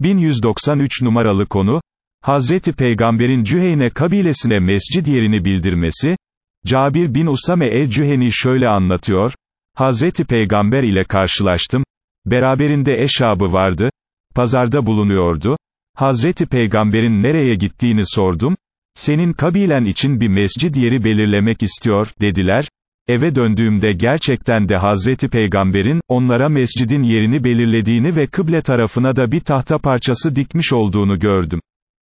1193 numaralı konu, Hazreti Peygamber'in Cüheyne kabilesine mescid yerini bildirmesi, Cabir bin Usame el-Cüheni şöyle anlatıyor, Hazreti Peygamber ile karşılaştım, beraberinde eşabı vardı, pazarda bulunuyordu, Hazreti Peygamber'in nereye gittiğini sordum, senin kabilen için bir mescid yeri belirlemek istiyor, dediler, eve döndüğümde gerçekten de Hazreti Peygamber'in, onlara mescidin yerini belirlediğini ve kıble tarafına da bir tahta parçası dikmiş olduğunu gördüm.